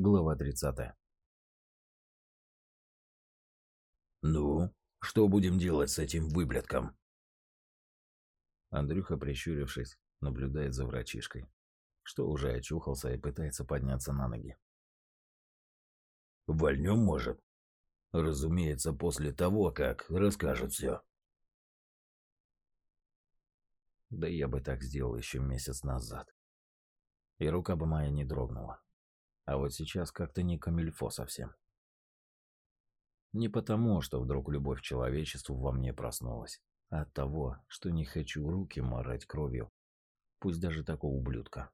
Глава 30. «Ну, что будем делать с этим выблядком?» Андрюха, прищурившись, наблюдает за врачишкой, что уже очухался и пытается подняться на ноги. «Вольнем, может?» «Разумеется, после того, как расскажет все». Да я бы так сделал еще месяц назад. И рука бы моя не дрогнула. А вот сейчас как-то не камильфо совсем. Не потому, что вдруг любовь к человечеству во мне проснулась, а от того, что не хочу руки морать кровью, пусть даже такого ублюдка.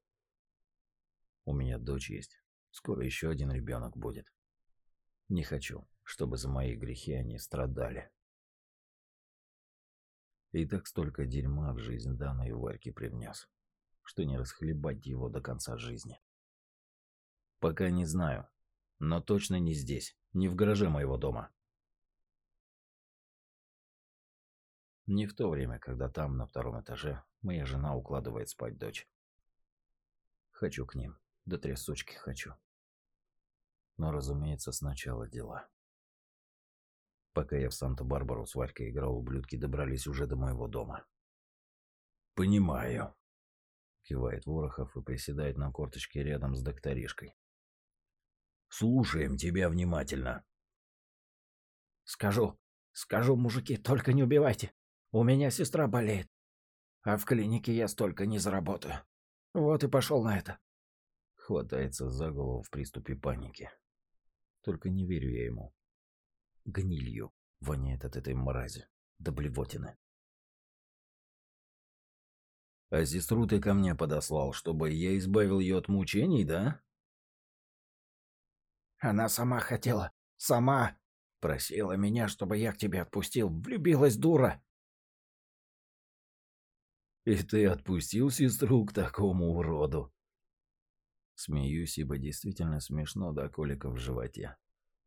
У меня дочь есть, скоро еще один ребенок будет. Не хочу, чтобы за мои грехи они страдали. И так столько дерьма в жизнь данной Варьке привнес, что не расхлебать его до конца жизни. Пока не знаю, но точно не здесь, не в гараже моего дома. Не в то время, когда там, на втором этаже, моя жена укладывает спать дочь. Хочу к ним, до трясучки хочу. Но, разумеется, сначала дела. Пока я в Санта-Барбару с Варькой играл, ублюдки добрались уже до моего дома. «Понимаю», — кивает Ворохов и приседает на корточке рядом с докторишкой. Слушаем тебя внимательно. Скажу, скажу, мужики, только не убивайте. У меня сестра болеет. А в клинике я столько не заработаю. Вот и пошел на это. Хватается за голову в приступе паники. Только не верю я ему. Гнилью воняет от этой мрази. До блевотины. А сестру ты ко мне подослал, чтобы я избавил ее от мучений, да? Она сама хотела. Сама. Просила меня, чтобы я к тебе отпустил. Влюбилась дура. И ты отпустил сестру к такому уроду? Смеюсь, ибо действительно смешно до колика в животе.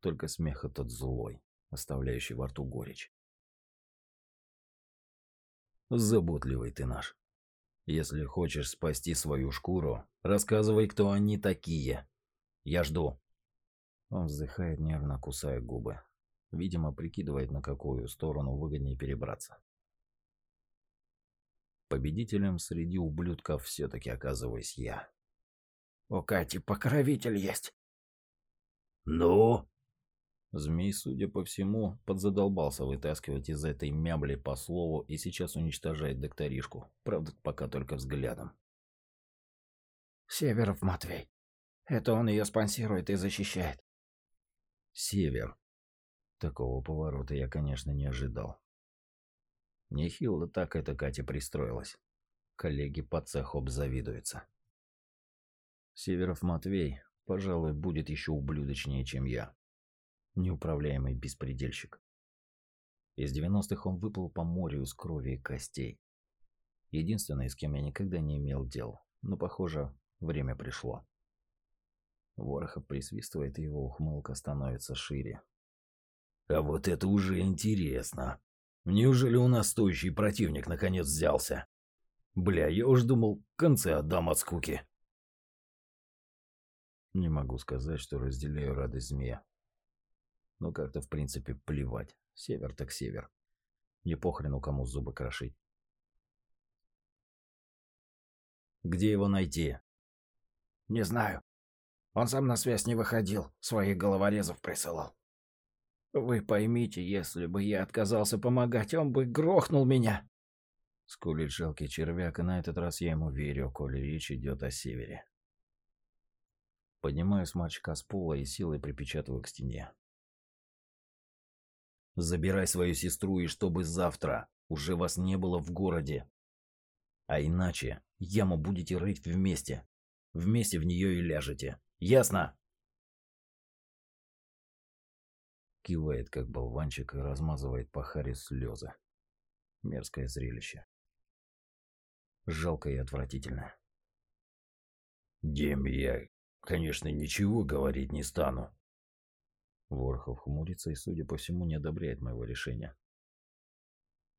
Только смех этот злой, оставляющий во рту горечь. Заботливый ты наш. Если хочешь спасти свою шкуру, рассказывай, кто они такие. Я жду. Он вздыхает, нервно кусая губы. Видимо, прикидывает, на какую сторону выгоднее перебраться. Победителем среди ублюдков все-таки оказываюсь я. У Кати покровитель есть. Ну? Змей, судя по всему, подзадолбался вытаскивать из этой мябли по слову и сейчас уничтожает докторишку. Правда, пока только взглядом. Северов Матвей. Это он ее спонсирует и защищает. Север. Такого поворота я, конечно, не ожидал. Нехило так эта Катя пристроилась. Коллеги по цеху обзавидуются. Северов Матвей, пожалуй, будет еще ублюдочнее, чем я. Неуправляемый беспредельщик. Из 90-х он выплыл по морю из крови и костей. Единственный, с кем я никогда не имел дел, но, похоже, время пришло. Ворохов присвистывает, и его ухмылка становится шире. «А вот это уже интересно. Неужели у нас стоящий противник наконец взялся? Бля, я уж думал, концы отдам от скуки». Не могу сказать, что разделяю радость змея. Но как-то в принципе плевать. Север так север. Не похрену кому зубы крошить. Где его найти? Не знаю. Он сам на связь не выходил, своих головорезов присылал. Вы поймите, если бы я отказался помогать, он бы грохнул меня. Скулит жалкий червяк, и на этот раз я ему верю, коли речь идет о севере. Поднимаю смачка с пола и силой припечатываю к стене. Забирай свою сестру, и чтобы завтра уже вас не было в городе. А иначе яму будете рыть вместе. Вместе в нее и ляжете. Ясно?» Кивает, как болванчик, и размазывает по харе слезы. Мерзкое зрелище. Жалко и отвратительно. «Дем, я, конечно, ничего говорить не стану». Ворхов хмурится и, судя по всему, не одобряет моего решения.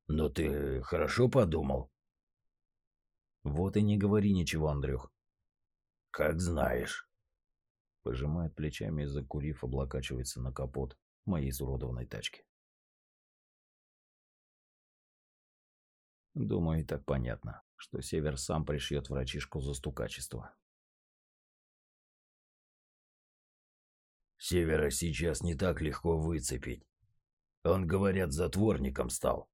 «Но ты хорошо подумал?» «Вот и не говори ничего, Андрюх». «Как знаешь». Пожимает плечами и, закурив, облокачивается на капот моей изуродованной тачки. Думаю, и так понятно, что Север сам пришьет врачишку за стукачество. Севера сейчас не так легко выцепить. Он, говорят, затворником стал.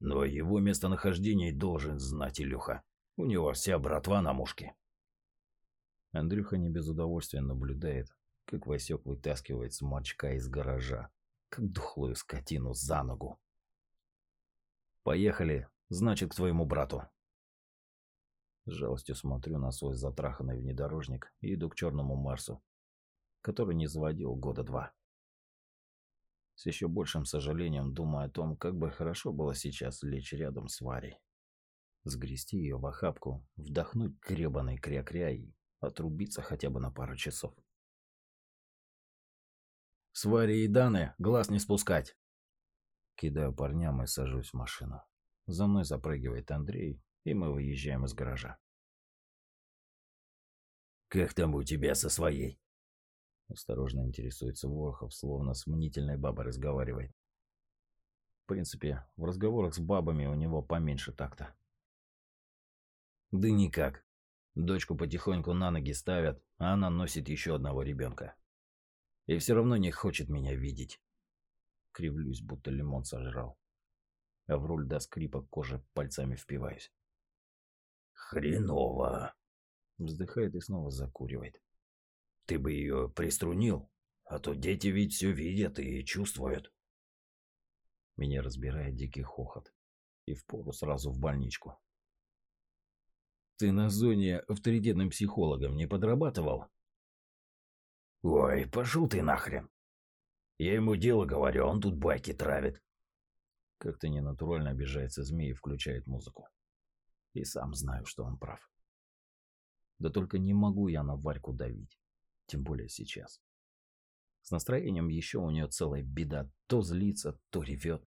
Но его местонахождение должен знать Илюха. У него вся братва на мушке. Андрюха не без удовольствия наблюдает, как Васек вытаскивает сморчка из гаража, как духлую скотину за ногу. «Поехали, значит, к твоему брату». С жалостью смотрю на свой затраханный внедорожник и иду к черному Марсу, который не заводил года два. С еще большим сожалением думаю о том, как бы хорошо было сейчас лечь рядом с Варей. Сгрести ее в охапку, вдохнуть гребаный кря-кря и отрубиться хотя бы на пару часов. «С Варей и Даны глаз не спускать!» Кидаю парням и сажусь в машину. За мной запрыгивает Андрей, и мы выезжаем из гаража. «Как там у тебя со своей?» Осторожно интересуется Ворхов, словно с мнительной бабой разговаривает. В принципе, в разговорах с бабами у него поменьше такта. Да никак. Дочку потихоньку на ноги ставят, а она носит еще одного ребенка. И все равно не хочет меня видеть. Кривлюсь, будто лимон сожрал. А в руль до скрипа кожи пальцами впиваюсь. «Хреново!» Вздыхает и снова закуривает. Ты бы ее приструнил, а то дети ведь все видят и чувствуют. Меня разбирает дикий хохот. И впору сразу в больничку. Ты на зоне авторитетным психологом не подрабатывал? Ой, пошел ты нахрен. Я ему дело говорю, он тут байки травит. Как-то ненатурально обижается змей и включает музыку. И сам знаю, что он прав. Да только не могу я на Варьку давить. Тем более сейчас. С настроением еще у нее целая беда. То злится, то ревет.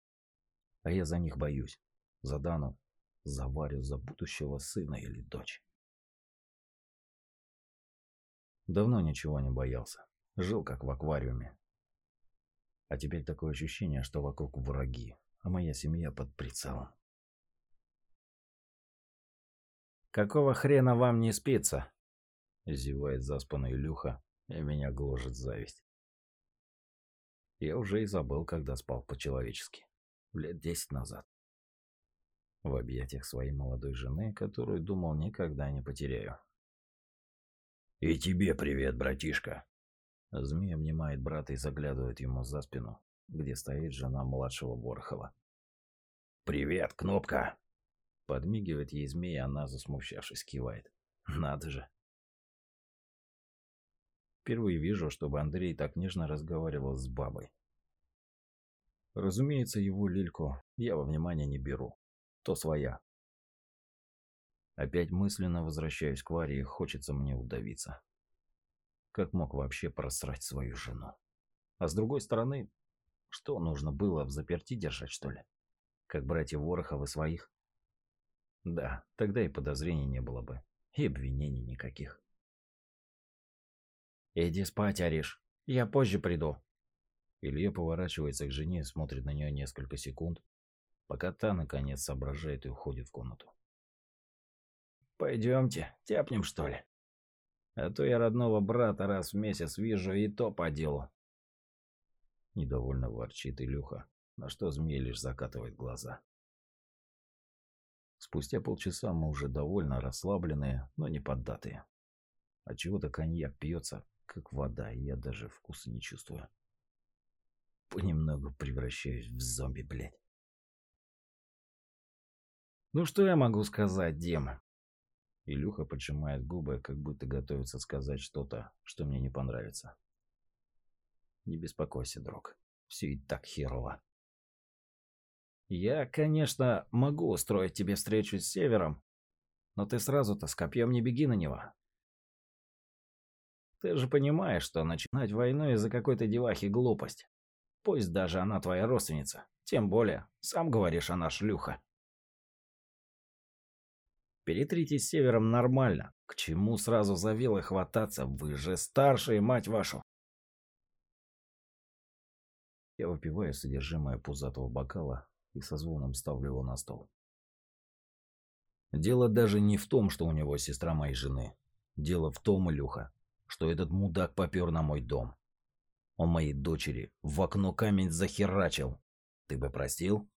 А я за них боюсь. За Дану, за Варю, за будущего сына или дочь. Давно ничего не боялся. Жил как в аквариуме. А теперь такое ощущение, что вокруг враги, а моя семья под прицелом. «Какого хрена вам не спится?» Зевает заспанный Илюха, и меня гложет зависть. Я уже и забыл, когда спал по-человечески. Лет десять назад. В объятиях своей молодой жены, которую думал никогда не потеряю. «И тебе привет, братишка!» Змей обнимает брата и заглядывает ему за спину, где стоит жена младшего Ворохова. «Привет, Кнопка!» Подмигивает ей змей, а она, засмущавшись, кивает. «Надо же!» Впервые вижу, чтобы Андрей так нежно разговаривал с бабой. Разумеется, его лильку я во внимание не беру. То своя. Опять мысленно возвращаюсь к Варе и хочется мне удавиться. Как мог вообще просрать свою жену? А с другой стороны, что нужно было в заперти держать, что ли? Как братья Вороховы своих? Да, тогда и подозрений не было бы. И обвинений никаких. «Иди спать, Ариш. Я позже приду». Илья поворачивается к жене смотрит на нее несколько секунд, пока та, наконец, соображает и уходит в комнату. «Пойдемте, тяпнем, что ли? А то я родного брата раз в месяц вижу, и то по делу». Недовольно ворчит Илюха, на что змей лишь закатывает глаза. Спустя полчаса мы уже довольно расслабленные, но не поддатые. Отчего-то коньяк пьется, как вода, и я даже вкуса не чувствую. Понемногу превращаюсь в зомби, блядь. Ну что я могу сказать, Дема? Илюха поджимает губы, как будто готовится сказать что-то, что мне не понравится. Не беспокойся, друг. Все и так херово. Я, конечно, могу устроить тебе встречу с Севером, но ты сразу-то с копьем не беги на него. Ты же понимаешь, что начинать войну из-за какой-то девахи глупость. Пусть даже она твоя родственница. Тем более, сам говоришь, она шлюха. Перетритесь с севером нормально, К чему сразу за вилы хвататься? Вы же старшие, мать вашу. Я выпиваю содержимое пузатого бокала и со звоном ставлю его на стол. Дело даже не в том, что у него сестра моей жены. Дело в том, Илюха, что этот мудак попер на мой дом. Он моей дочери в окно камень захерачил. Ты бы простил?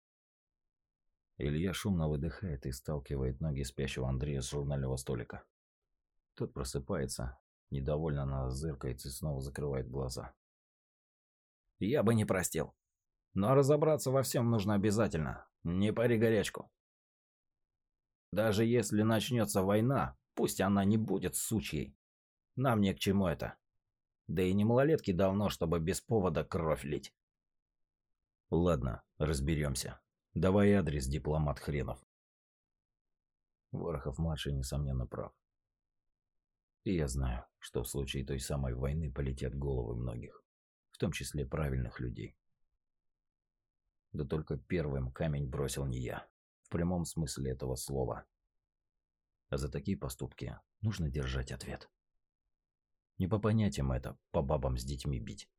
Илья шумно выдыхает и сталкивает ноги спящего Андрея с журнального столика. Тот просыпается, недовольно нас зыркает и снова закрывает глаза. Я бы не простил. Но разобраться во всем нужно обязательно. Не пари горячку. Даже если начнется война, пусть она не будет сучьей. Нам не к чему это. Да и не малолетки давно, чтобы без повода кровь лить. Ладно, разберемся. Давай адрес, дипломат хренов. Ворохов-младший, несомненно, прав. И я знаю, что в случае той самой войны полетят головы многих, в том числе правильных людей. Да только первым камень бросил не я, в прямом смысле этого слова. А за такие поступки нужно держать ответ. Не по понятиям это, по бабам с детьми бить.